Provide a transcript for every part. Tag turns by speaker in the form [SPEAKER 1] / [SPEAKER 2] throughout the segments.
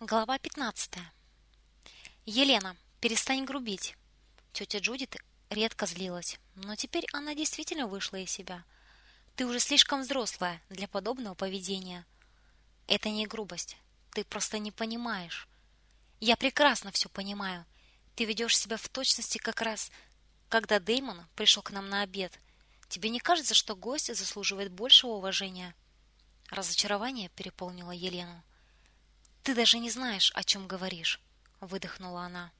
[SPEAKER 1] Глава 15. Елена, перестань грубить. Тетя Джудит редко злилась, но теперь она действительно вышла из себя. Ты уже слишком взрослая для подобного поведения. Это не грубость. Ты просто не понимаешь. Я прекрасно все понимаю. Ты ведешь себя в точности как раз, когда Дэймон пришел к нам на обед. Тебе не кажется, что гость заслуживает большего уважения? Разочарование переполнило Елену. Ты даже не знаешь, о чем говоришь, выдохнула она.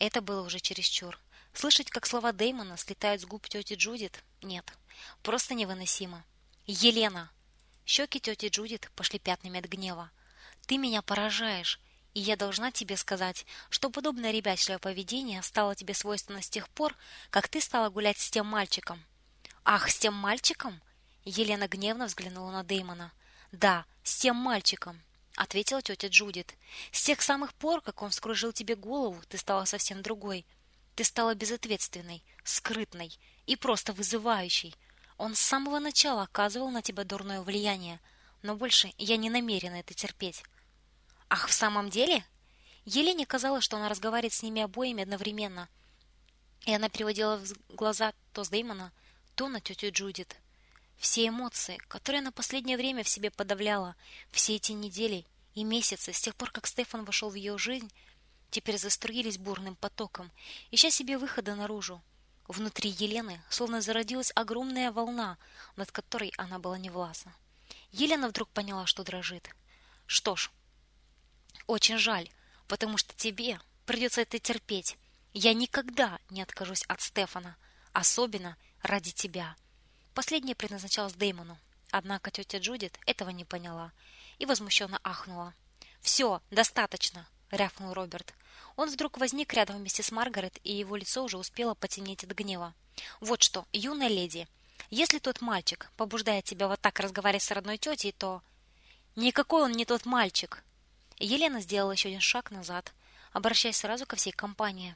[SPEAKER 1] Это было уже чересчур. Слышать, как слова Дэймона слетают с губ тети Джудит, нет, просто невыносимо. Елена, щеки тети Джудит пошли пятнами от гнева. Ты меня поражаешь, и я должна тебе сказать, что подобное ребячливое поведение стало тебе свойственно с тех пор, как ты стала гулять с тем мальчиком. Ах, с тем мальчиком? Елена гневно взглянула на Дэймона. Да, с тем мальчиком ответила тетя Джудит. С тех самых пор, как он вскружил тебе голову, ты стала совсем другой. Ты стала безответственной, скрытной и просто вызывающей. Он с самого начала оказывал на тебя дурное влияние, но больше я не намерена это терпеть. Ах, в самом деле? Елене казалось, что она разговаривает с ними обоими одновременно. И она переводила глаза то с Дэймона, то на тетю Джудит. Все эмоции, которые на последнее время в себе подавляла, все эти недели и месяцы с тех пор, как Стефан вошел в ее жизнь, теперь заструились бурным потоком, ища себе выхода наружу. Внутри Елены словно зародилась огромная волна, над которой она была невластна. Елена вдруг поняла, что дрожит. Что ж, очень жаль, потому что тебе придется это терпеть. Я никогда не откажусь от Стефана, особенно ради тебя. Последнее предназначалось Дэймону. Однако тетя Джудит этого не поняла и возмущенно ахнула. «Все, достаточно!» — рявкнул Роберт. Он вдруг возник рядом вместе с Маргарет, и его лицо уже успело потемнеть от гнева. «Вот что, юная леди, если тот мальчик побуждает тебя вот так разговаривать с родной тетей, то...» «Никакой он не тот мальчик!» Елена сделала еще один шаг назад, обращаясь сразу ко всей компании.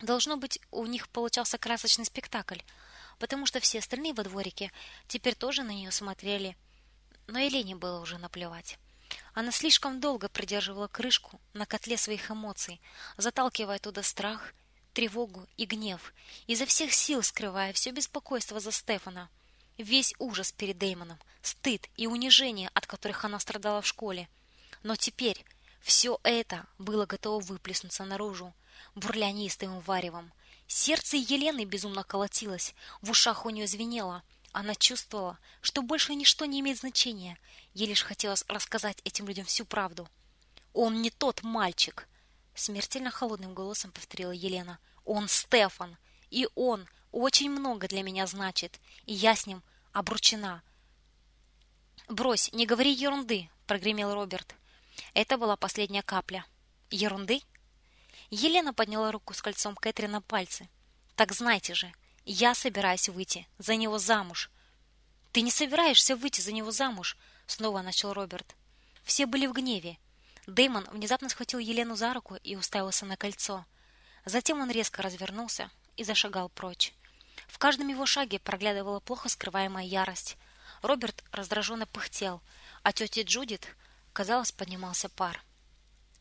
[SPEAKER 1] Должно быть, у них получался красочный спектакль — потому что все остальные во дворике теперь тоже на нее смотрели. Но Елене было уже наплевать. Она слишком долго придерживала крышку на котле своих эмоций, заталкивая туда страх, тревогу и гнев, изо всех сил скрывая все беспокойство за Стефана, весь ужас перед Дэймоном, стыд и унижение, от которых она страдала в школе. Но теперь все это было готово выплеснуться наружу, бурля неистовым варевом, Сердце Елены безумно колотилось, в ушах у нее звенело. Она чувствовала, что больше ничто не имеет значения. Ей лишь хотелось рассказать этим людям всю правду. Он не тот мальчик, смертельно холодным голосом повторила Елена. Он Стефан, и он очень много для меня значит, и я с ним обручена. Брось, не говори ерунды, прогремел Роберт. Это была последняя капля. Ерунды? Елена подняла руку с кольцом Кэтрин на пальцы. Так знайте же, я собираюсь выйти за него замуж. Ты не собираешься выйти за него замуж, снова начал Роберт. Все были в гневе. Дэймон внезапно схватил Елену за руку и уставился на кольцо. Затем он резко развернулся и зашагал прочь. В каждом его шаге проглядывала плохо скрываемая ярость. Роберт раздраженно пыхтел, а тете Джудит, казалось, поднимался пар.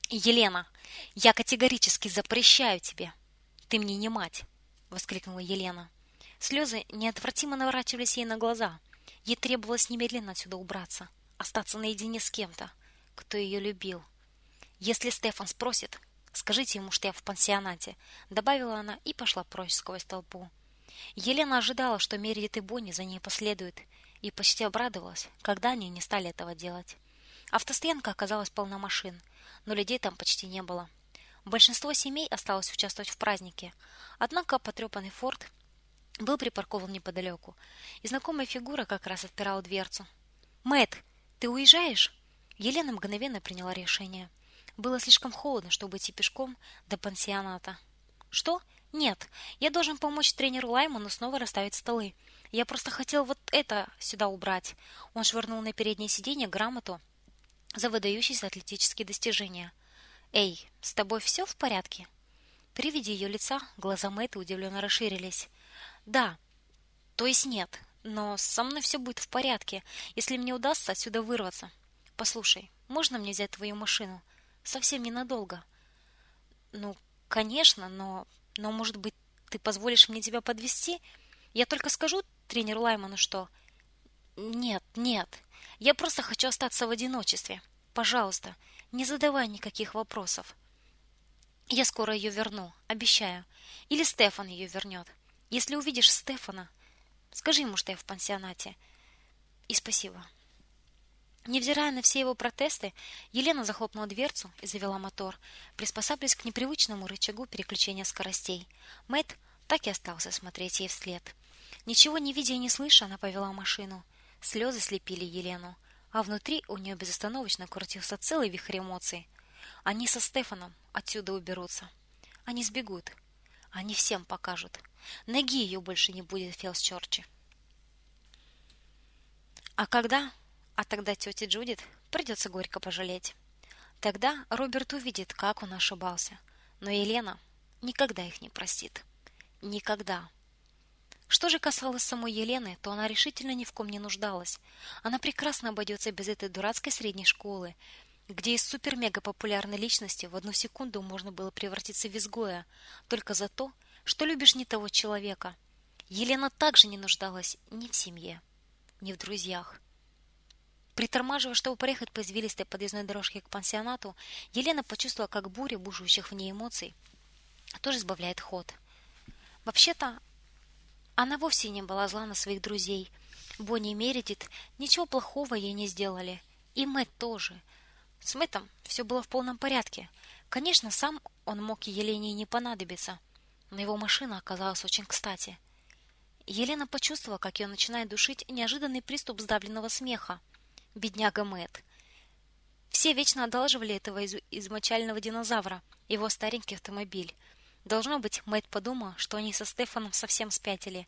[SPEAKER 1] Елена, я категорически запрещаю тебе. Ты мне не мать, воскликнула Елена. Слезы неотвратимо наворачивались ей на глаза. Ей требовалось немедленно отсюда убраться, остаться наедине с кем-то, кто ее любил. Если Стефан спросит, скажите ему, что я в пансионате, добавила она и пошла прочь сквозь толпу. Елена ожидала, что Мередит и Бонни за ней последуют, и почти обрадовалась, когда они не стали этого делать. Автостоянка оказалась полна машин, но людей там почти не было. Большинство семей осталось участвовать в празднике. Однако потрепанный форт был припаркован неподалеку, и знакомая фигура как раз отпирала дверцу. Мэт, ты уезжаешь? Елена мгновенно приняла решение. Было слишком холодно, чтобы идти пешком до пансионата. Что? Нет, я должен помочь тренеру Лайману снова расставить столы. Я просто хотел вот это сюда убрать. Он швырнул на переднее сиденье грамоту за выдающиеся атлетические достижения. Эй, с тобой все в порядке? При виде ее лица глаза Мэты удивленно расширились. Да. То есть нет, но со мной все будет в порядке, если мне удастся отсюда вырваться. Послушай, можно мне взять твою машину? совсем ненадолго. Ну, конечно, но но может быть, ты позволишь мне тебя подвести? Я только скажу тренеру Лайману, что нет, нет. Я просто хочу остаться в одиночестве. Пожалуйста, не задавай никаких вопросов. Я скоро ее верну, обещаю. Или Стефан ее вернет. Если увидишь Стефана, скажи ему, что я в пансионате. И спасибо. Невзирая на все его протесты, Елена захлопнула дверцу и завела мотор, приспосабливаясь к непривычному рычагу переключения скоростей. Мэтт так и остался смотреть ей вслед. Ничего не видя и не слыша, она повела машину. Слезы слепили Елену, а внутри у нее безостановочно крутился целый вихрь эмоций. Они со Стефаном отсюда уберутся. Они сбегут. Они всем покажут. Ноги ее больше не будет в. А когда а тогда тете Джудит придется горько пожалеть. Тогда Роберт увидит, как он ошибался. Но Елена никогда их не простит. Никогда. Что же касалось самой Елены, то она решительно ни в ком не нуждалась. Она прекрасно обойдется без этой дурацкой средней школы, где из супер-мега популярной личности в одну секунду можно было превратиться в изгоя, только за то, что любишь не того человека. Елена также не нуждалась ни в семье, ни в друзьях. Притормаживая, чтобы проехать по извилистой подъездной дорожке к пансионату, Елена почувствовала, как буря бушующих в ней эмоций тоже сбавляет ход. Вообще-то, она вовсе не была зла на своих друзей. Бонни и Мередит ничего плохого ей не сделали. И Мэтт тоже. С Мэттом все было в полном порядке. Конечно, сам он мог Елене и не понадобиться, но его машина оказалась очень кстати. Елена почувствовала, как ее начинает душить неожиданный приступ сдавленного смеха бедняга Мэт. Все вечно одалживали этого из измочального динозавра, его старенький автомобиль. Должно быть, Мэт подумал, что они со Стефаном совсем спятили.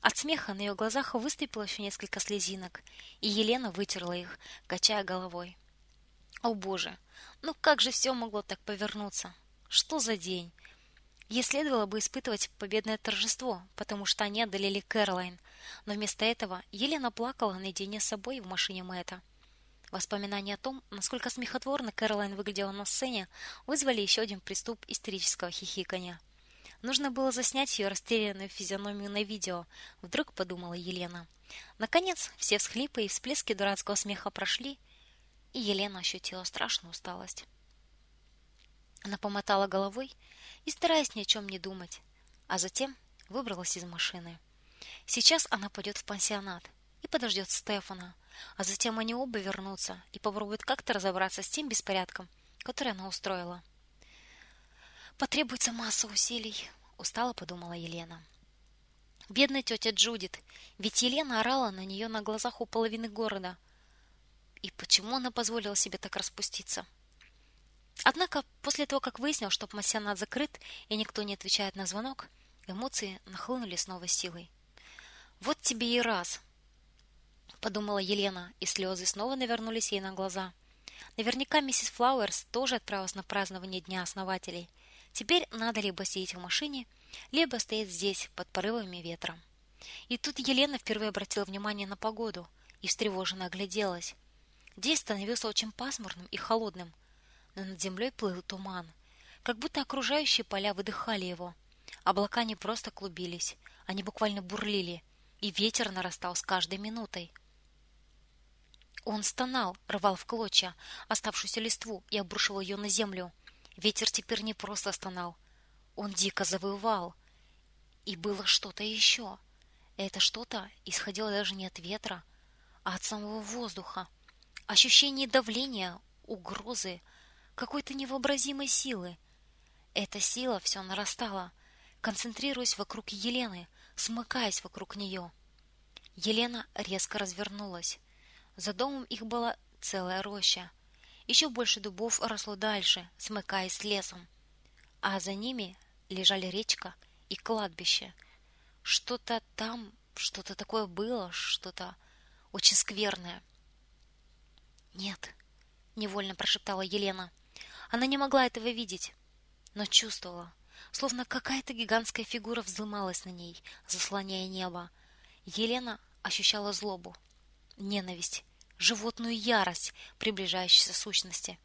[SPEAKER 1] От смеха на ее глазах выступило еще несколько слезинок, и Елена вытерла их, качая головой. О, боже. Ну как же все могло так повернуться? Что за день? Ей следовало бы испытывать победное торжество, потому что они одолели Кэролайн, но вместо этого Елена плакала наедине с собой в машине Мэтта. Воспоминания о том, насколько смехотворно Кэролайн выглядела на сцене, вызвали еще один приступ истерического хихикания. Нужно было заснять ее растерянную физиономию на видео, вдруг подумала Елена. Наконец, все всхлипы и всплески дурацкого смеха прошли, и Елена ощутила страшную усталость. Она помотала головой и стараясь ни о чем не думать, а затем выбралась из машины. Сейчас она пойдет в пансионат и подождет Стефана, а затем они оба вернутся и попробуют как-то разобраться с тем беспорядком, который она устроила. Потребуется масса усилий, устало подумала Елена. Бедная тетя Джудит, ведь Елена орала на нее на глазах у половины города. И почему она позволила себе так распуститься? Однако, после того, как выяснил, что пансионат закрыт и никто не отвечает на звонок, эмоции нахлынули с новой силой. Вот тебе и раз, подумала Елена, и слезы снова навернулись ей на глаза. Наверняка миссис Флауэрс тоже отправилась на празднование дня основателей. Теперь надо либо сидеть в машине, либо стоять здесь под порывами ветра. И тут Елена впервые обратила внимание на погоду и встревоженно огляделась. День становился очень пасмурным и холодным но над землей плыл туман, как будто окружающие поля выдыхали его. Облака не просто клубились, они буквально бурлили, и ветер нарастал с каждой минутой. Он стонал, рвал в клочья оставшуюся листву и обрушивал ее на землю. Ветер теперь не просто стонал, он дико завывал. И было что-то еще. Это что-то исходило даже не от ветра, а от самого воздуха. Ощущение давления, угрозы, какой-то невообразимой силы. Эта сила все нарастала, концентрируясь вокруг Елены, смыкаясь вокруг нее. Елена резко развернулась. За домом их была целая роща. Еще больше дубов росло дальше, смыкаясь с лесом. А за ними лежали речка и кладбище. Что-то там, что-то такое было, что-то очень скверное. Нет, невольно прошептала Елена. Она не могла этого видеть, но чувствовала, словно какая-то гигантская фигура вздымалась на ней, заслоняя небо. Елена ощущала злобу, ненависть, животную ярость приближающейся сущности.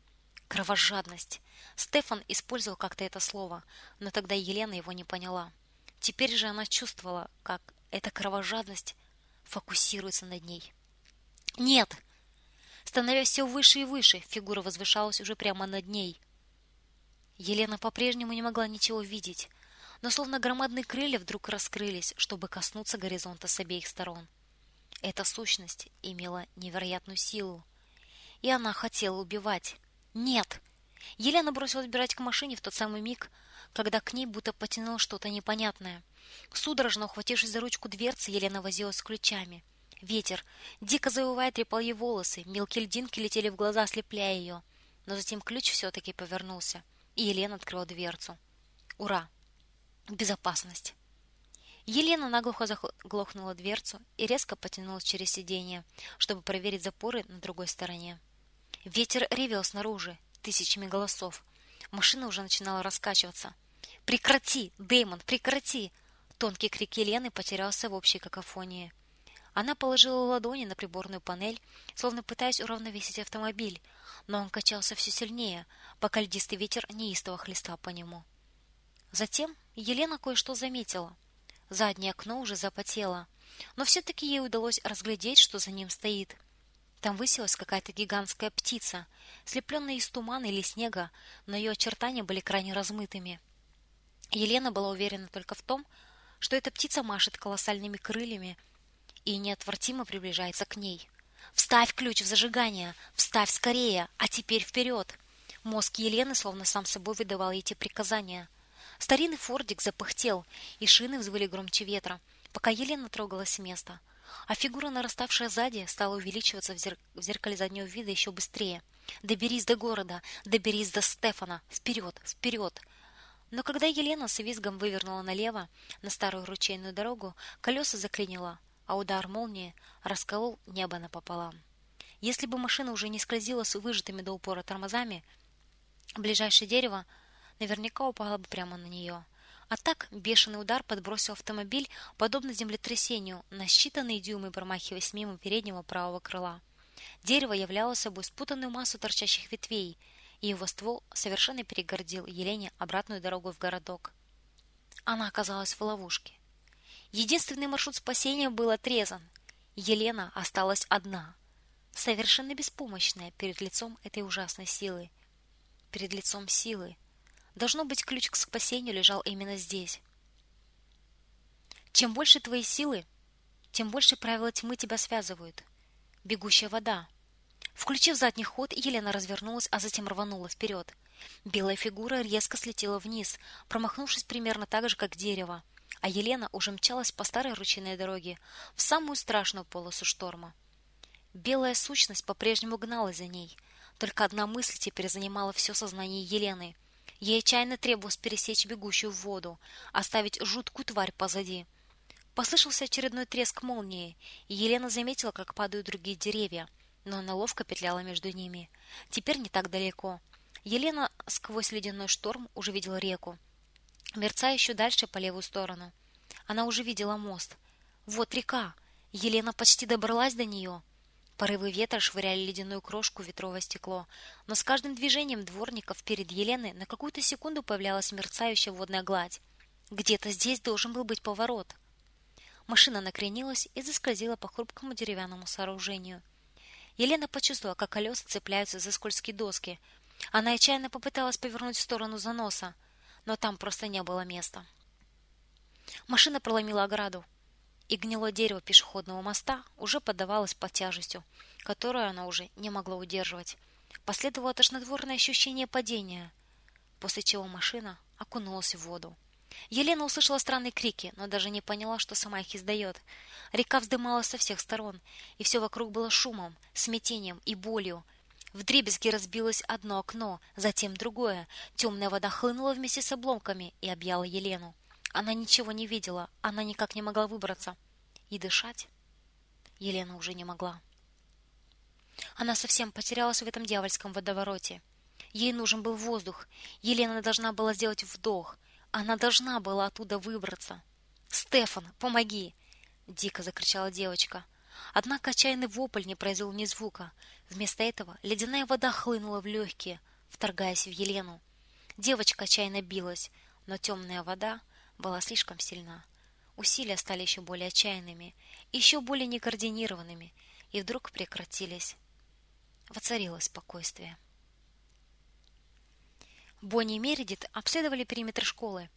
[SPEAKER 1] Кровожадность. Стефан использовал как-то это слово, но тогда Елена его не поняла. Теперь же она чувствовала, как эта кровожадность фокусируется над ней. Нет. Становясь все выше и выше, фигура возвышалась уже прямо над ней. Елена по-прежнему не могла ничего видеть, но словно громадные крылья вдруг раскрылись, чтобы коснуться горизонта с обеих сторон. Эта сущность имела невероятную силу, и она хотела убивать. Нет. Елена бросилась бежать к машине в тот самый миг, когда к ней будто потянуло что-то непонятное. Судорожно ухватившись за ручку дверцы, Елена возилась с ключами. Ветер, дико завывая, трепал ей волосы, мелкие льдинки летели в глаза, ослепляя ее. Но затем ключ все-таки повернулся, и Елена открыла дверцу. Ура! Безопасность! Елена наглухо заглохнула дверцу и резко потянулась через сиденье, чтобы проверить запоры на другой стороне. Ветер ревел снаружи, тысячами голосов. Машина уже начинала раскачиваться. Прекрати, Дэймон, прекрати! Тонкий крик Елены потерялся в общей какофонии. Она положила ладони на приборную панель, словно пытаясь уравновесить автомобиль, но он качался все сильнее, пока льдистый ветер неистово хлестал по нему. Затем Елена кое-что заметила. Заднее окно уже запотело, но все таки ей удалось разглядеть, что за ним стоит. Там высилась какая-то гигантская птица, слепленная из тумана или снега, но ее очертания были крайне размытыми. Елена была уверена только в том, что эта птица машет колоссальными крыльями и неотвратимо приближается к ней. Вставь ключ в зажигание, вставь скорее, а теперь вперед!» Мозг Елены словно сам собой выдавал эти приказания. Старинный фордик запыхтел, и шины взвыли громче ветра, пока Елена трогалась с места. А фигура, нараставшая сзади, стала увеличиваться в, зер... в зеркале заднего вида еще быстрее. «Доберись до города! Доберись до Стефана! Вперед! Вперед!» Но когда Елена с визгом вывернула налево на старую ручейную дорогу, колеса заклинило, а удар молнии расколол небо напополам. Если бы машина уже не скользила с выжатыми до упора тормозами, ближайшее дерево наверняка упало бы прямо на нее. А так бешеный удар подбросил автомобиль, подобно землетрясению, на считанные дюймы промахиваясь мимо переднего правого крыла. Дерево являло собой спутанную массу торчащих ветвей – и его ствол совершенно перегородил Елене обратную дорогу в городок. Она оказалась в ловушке. Единственный маршрут спасения был отрезан. Елена осталась одна, совершенно беспомощная перед лицом этой ужасной силы. Перед лицом силы. Должно быть, ключ к спасению лежал именно здесь. Чем больше твоей силы, тем больше правила тьмы тебя связывают. Бегущая вода, Включив задний ход, Елена развернулась, а затем рванула вперед. Белая фигура резко слетела вниз, промахнувшись примерно так же, как дерево, а Елена уже мчалась по старой ручейной дороге в самую страшную полосу шторма. Белая сущность по-прежнему гналась за ней. Только одна мысль теперь занимала все сознание Елены. Ей отчаянно требовалось пересечь бегущую в воду, оставить жуткую тварь позади. Послышался очередной треск молнии, и Елена заметила, как падают другие деревья — но она ловко петляла между ними. Теперь не так далеко. Елена сквозь ледяной шторм уже видела реку, мерцая еще дальше по левую сторону. Она уже видела мост. Вот река. Елена почти добралась до нее. Порывы ветра швыряли ледяную крошку в ветровое стекло, но с каждым движением дворников перед Еленой на какую-то секунду появлялась мерцающая водная гладь. Где-то здесь должен был быть поворот. Машина накренилась и заскользила по хрупкому деревянному сооружению. Елена почувствовала, как колеса цепляются за скользкие доски. Она отчаянно попыталась повернуть в сторону заноса, но там просто не было места. Машина проломила ограду, и гнилое дерево пешеходного моста уже поддавалось под тяжестью, которую она уже не могла удерживать. Последовало тошнотворное ощущение падения, после чего машина окунулась в воду. Елена услышала странные крики, но даже не поняла, что сама их издает. Река вздымалась со всех сторон, и все вокруг было шумом, смятением и болью. Вдребезги разбилось одно окно, затем другое. Темная вода хлынула вместе с обломками и объяла Елену. Она ничего не видела, она никак не могла выбраться. И дышать Елена уже не могла. Она совсем потерялась в этом дьявольском водовороте. Ей нужен был воздух. Елена должна была сделать вдох — она должна была оттуда выбраться. "Стефан, помоги!" дико закричала девочка. Однако отчаянный вопль не произвел ни звука. Вместо этого ледяная вода хлынула в легкие, вторгаясь в Елену. Девочка отчаянно билась, но темная вода была слишком сильна. Усилия стали еще более отчаянными, еще более некоординированными, и вдруг прекратились. Воцарилось спокойствие. Бонни и Мередит обследовали периметр школы.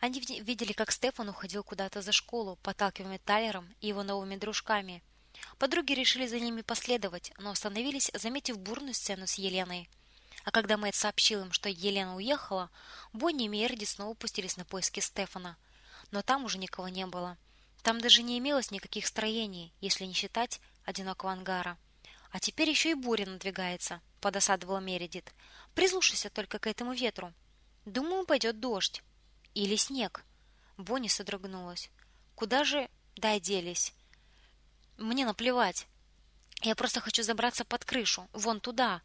[SPEAKER 1] Они видели, как Стефан уходил куда-то за школу, подталкиваемый Тайлером и его новыми дружками. Подруги решили за ними последовать, но остановились, заметив бурную сцену с Еленой. А когда Мэтт сообщил им, что Елена уехала, Бонни и Мередит снова пустились на поиски Стефана. Но там уже никого не было. Там даже не имелось никаких строений, если не считать одинокого ангара. А теперь еще и буря надвигается, подосадовала Мередит. Прислушайся только к этому ветру. Думаю, пойдет дождь или снег. Бонни содрогнулась. Куда же дай делись? Мне наплевать. Я просто хочу забраться под крышу, вон туда.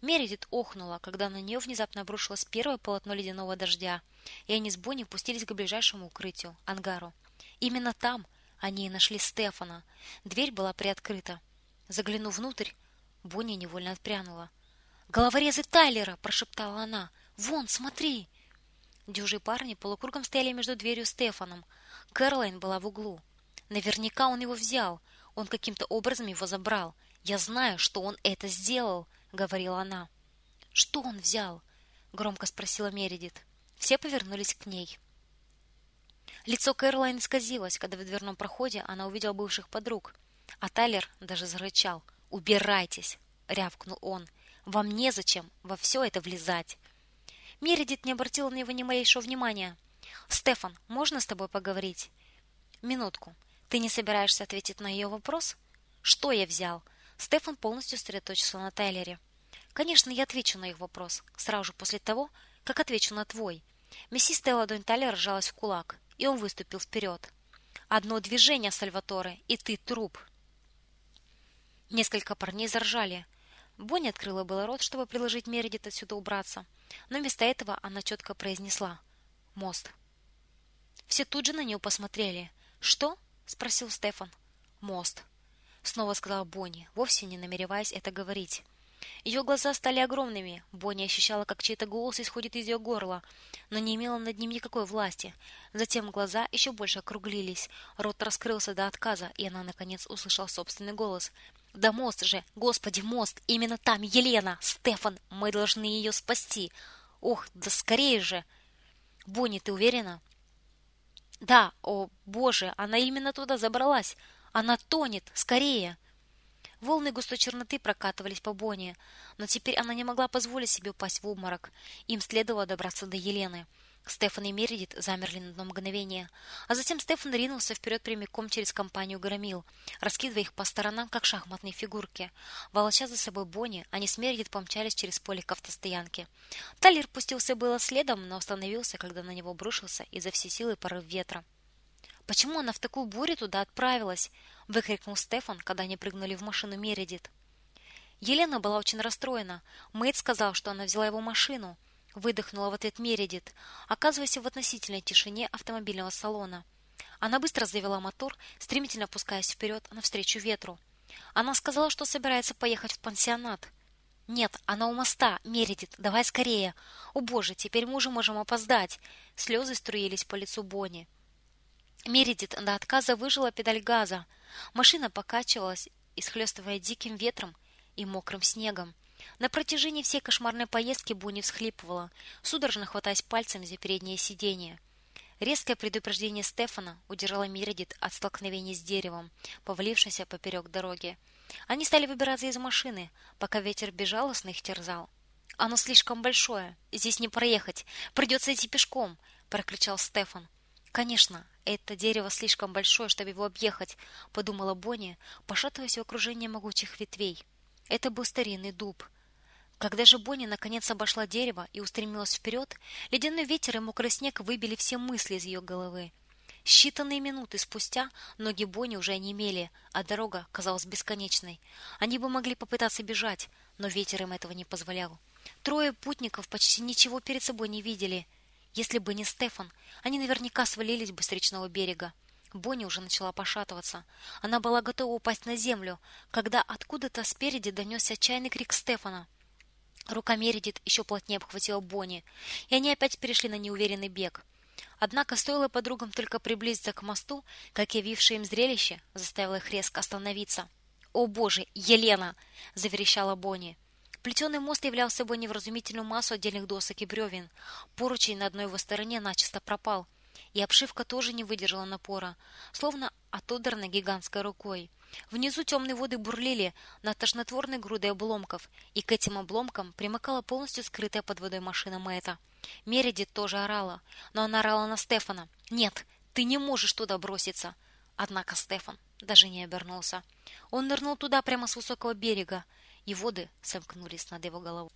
[SPEAKER 1] Мередит охнула, когда на нее внезапно обрушилось первое полотно ледяного дождя, и они с Бонни пустились к ближайшему укрытию, ангару. Именно там они и нашли Стефана. Дверь была приоткрыта. Заглянув внутрь, Бонни невольно отпрянула. «Головорезы Тайлера!» – прошептала она. «Вон, смотри!» Дюжи парни полукругом стояли между дверью и Стефаном. Кэролайн была в углу. Наверняка он его взял. Он каким-то образом его забрал. Я знаю, что он это сделал, говорила она. Что он взял? громко спросила Мередит. Все повернулись к ней. Лицо Кэролайн исказилось, когда в дверном проходе она увидела бывших подруг. А Тайлер даже зарычал. «Убирайтесь!» — рявкнул он. «Вам незачем во все это влезать!» Мередит не обратила на него ни малейшего внимания. «Стефан, можно с тобой поговорить?» «Минутку. Ты не собираешься ответить на ее вопрос?» «Что я взял?» Стефан полностью сосредоточился на Тайлере. «Конечно, я отвечу на их вопрос, сразу же после того, как отвечу на твой». Мясистая ладонь Тайлера сжалась в кулак, и он выступил вперед. «Одно движение, Сальваторе, и ты труп!» Несколько парней заржали. Бонни открыла было рот, чтобы предложить Мередит отсюда убраться, но вместо этого она четко произнесла «Мост». Все тут же на нее посмотрели. «Что?» — спросил Стефан. «Мост», — снова сказала Бонни, вовсе не намереваясь это говорить. Ее глаза стали огромными. Бонни ощущала, как чей-то голос исходит из ее горла, но не имела над ним никакой власти. Затем глаза еще больше округлились, рот раскрылся до отказа, и она наконец услышала собственный голос. Да мост же, господи, мост, именно там Елена, Стефан, мы должны ее спасти. Ох, да скорее же. Бонни, ты уверена? Да, о, боже, она именно туда забралась. Она тонет, скорее. Волны густой черноты прокатывались по Бонни, но теперь она не могла позволить себе упасть в обморок. Им следовало добраться до Елены. Стефан и Мередит замерли на одно мгновение, а затем Стефан ринулся вперед прямиком через компанию громил, раскидывая их по сторонам, как шахматные фигурки. Волоча за собой Бонни, они с Мередит помчались через поле к автостоянке. Талер пустился было следом, но остановился, когда на него обрушился из-за всей силы порыв ветра. Почему она в такую бурю туда отправилась? выкрикнул Стефан, когда они прыгнули в машину Мередит. Елена была очень расстроена. Мэйд сказал, что она взяла его машину выдохнула в ответ Мередит, оказываясь в относительной тишине автомобильного салона. Она быстро завела мотор, стремительно опускаясь вперед навстречу ветру. Она сказала, что собирается поехать в пансионат. Нет, она у моста. Мередит, давай скорее. О, боже, теперь мы уже можем опоздать. Слезы струились по лицу Бонни. Мередит до отказа выжила педаль газа. Машина покачивалась, исхлестывая диким ветром и мокрым снегом. На протяжении всей кошмарной поездки Буни всхлипывала, судорожно хватаясь пальцами за переднее сиденье. Резкое предупреждение Стефана удержало Миридит от столкновения с деревом, повалившимся поперек дороги. Они стали выбираться из машины, пока ветер безжалостно их терзал. «Оно слишком большое, здесь не проехать, придется идти пешком!» — прокричал Стефан. «Конечно, это дерево слишком большое, чтобы его объехать», — подумала Бонни, пошатываясь в окружении могучих ветвей. Это был старинный дуб. Когда же Бонни наконец обошла дерево и устремилась вперед, ледяной ветер и мокрый снег выбили все мысли из ее головы. Считанные минуты спустя ноги Бонни уже онемели, а дорога казалась бесконечной. Они бы могли попытаться бежать, но ветер им этого не позволял. Трое путников почти ничего перед собой не видели. Если бы не Стефан, они наверняка свалились бы с речного берега. Бонни уже начала пошатываться. Она была готова упасть на землю, когда откуда-то спереди донесся отчаянный крик Стефана. Рука Мередит еще плотнее обхватила Бонни, и они опять перешли на неуверенный бег. Однако стоило подругам только приблизиться к мосту, как явившее им зрелище заставило их резко остановиться. "О, боже, Елена!" заверещала Бонни. Плетеный мост являл собой невразумительную массу отдельных досок и бревен. Поручень на одной его стороне начисто пропал, и обшивка тоже не выдержала напора, словно отодрана гигантской рукой. Внизу темные воды бурлили над тошнотворной грудой обломков, и к этим обломкам примыкала полностью скрытая под водой машина Мэта. Мередит тоже орала, но она орала на Стефана. «Нет, ты не можешь туда броситься!» Однако Стефан даже не обернулся. Он нырнул туда прямо с высокого берега, и воды сомкнулись над его головой.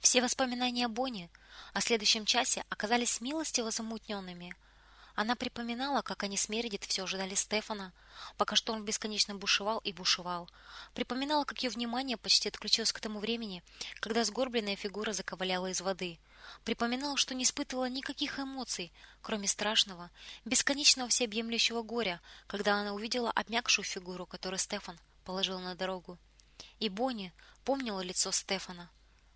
[SPEAKER 1] Все воспоминания о Бонни о следующем часе оказались милостиво замутненными – она припоминала, как они с Мередит все ожидали Стефана, пока шторм бесконечно бушевал и бушевал. Припоминала, как ее внимание почти отключилось к тому времени, когда сгорбленная фигура заковыляла из воды. Припоминала, что не испытывала никаких эмоций, кроме страшного, бесконечного всеобъемлющего горя, когда она увидела обмякшую фигуру, которую Стефан положил на дорогу. И Бонни помнила лицо Стефана.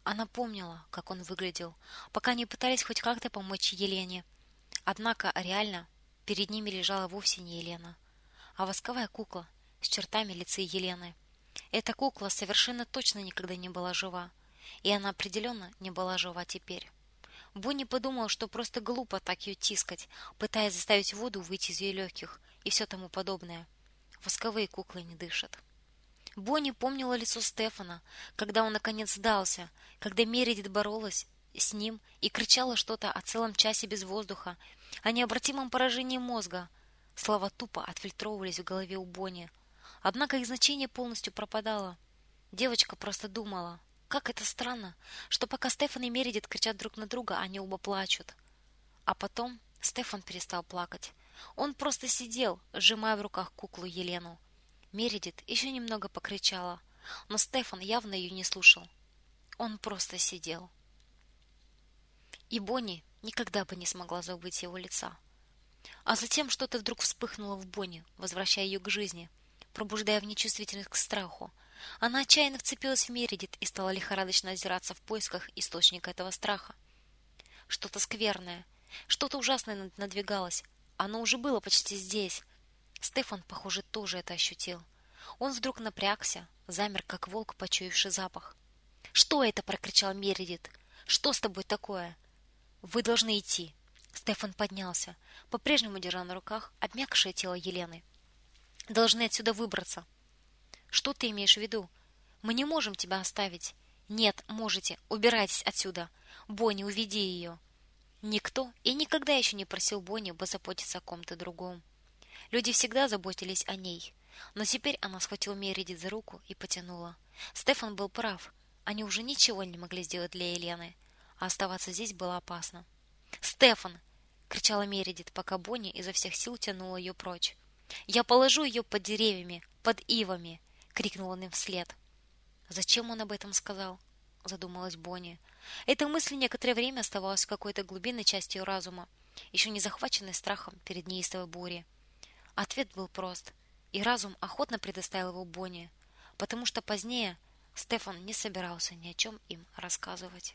[SPEAKER 1] Она помнила, как он выглядел, пока они пытались хоть как-то помочь Елене. Однако реально перед ними лежала вовсе не Елена, а восковая кукла с чертами лица Елены. Эта кукла совершенно точно никогда не была жива, и она определенно не была жива теперь. Бонни подумал, что просто глупо так ее тискать, пытаясь заставить воду выйти из ее легких и все тому подобное. Восковые куклы не дышат. Бонни помнила лицо Стефана, когда он наконец сдался, когда Мередит боролась с ним и кричала что-то о целом часе без воздуха, о необратимом поражении мозга. Слова тупо отфильтровывались в голове у Бонни. Однако их значение полностью пропадало. Девочка просто думала, как это странно, что пока Стефан и Мередит кричат друг на друга, они оба плачут. А потом Стефан перестал плакать. Он просто сидел, сжимая в руках куклу Елену. Мередит еще немного покричала, но Стефан явно ее не слушал. Он просто сидел. И Бонни никогда бы не смогла забыть его лица. А затем что-то вдруг вспыхнуло в Бонни, возвращая ее к жизни, пробуждая в ней к страху. Она отчаянно вцепилась в Мередит и стала лихорадочно озираться в поисках источника этого страха. Что-то скверное, что-то ужасное надвигалось. Оно уже было почти здесь. Стефан, похоже, тоже это ощутил. Он вдруг напрягся, замер, как волк, почуявший запах. «Что это?» — прокричал Мередит. «Что с тобой такое?» Вы должны идти. Стефан поднялся, по-прежнему держа на руках обмякшее тело Елены. Должны отсюда выбраться. Что ты имеешь в виду? Мы не можем тебя оставить. Нет, можете. Убирайтесь отсюда. Бонни, уведи ее. Никто и никогда еще не просил Бонни позаботиться о ком-то другом. Люди всегда заботились о ней. Но теперь она схватила Мередит за руку и потянула. Стефан был прав. Они уже ничего не могли сделать для Елены а оставаться здесь было опасно. "Стефан!" кричала Мередит, пока Бонни изо всех сил тянула ее прочь. "Я положу ее под деревьями, под ивами!" крикнул он им вслед. "Зачем он об этом сказал?" задумалась Бонни. Эта мысль некоторое время оставалась в какой-то глубинной части ее разума, еще не захваченной страхом перед неистовой бурей. Ответ был прост, и разум охотно предоставил его Бонни, потому что позднее Стефан не собирался ни о чем им рассказывать.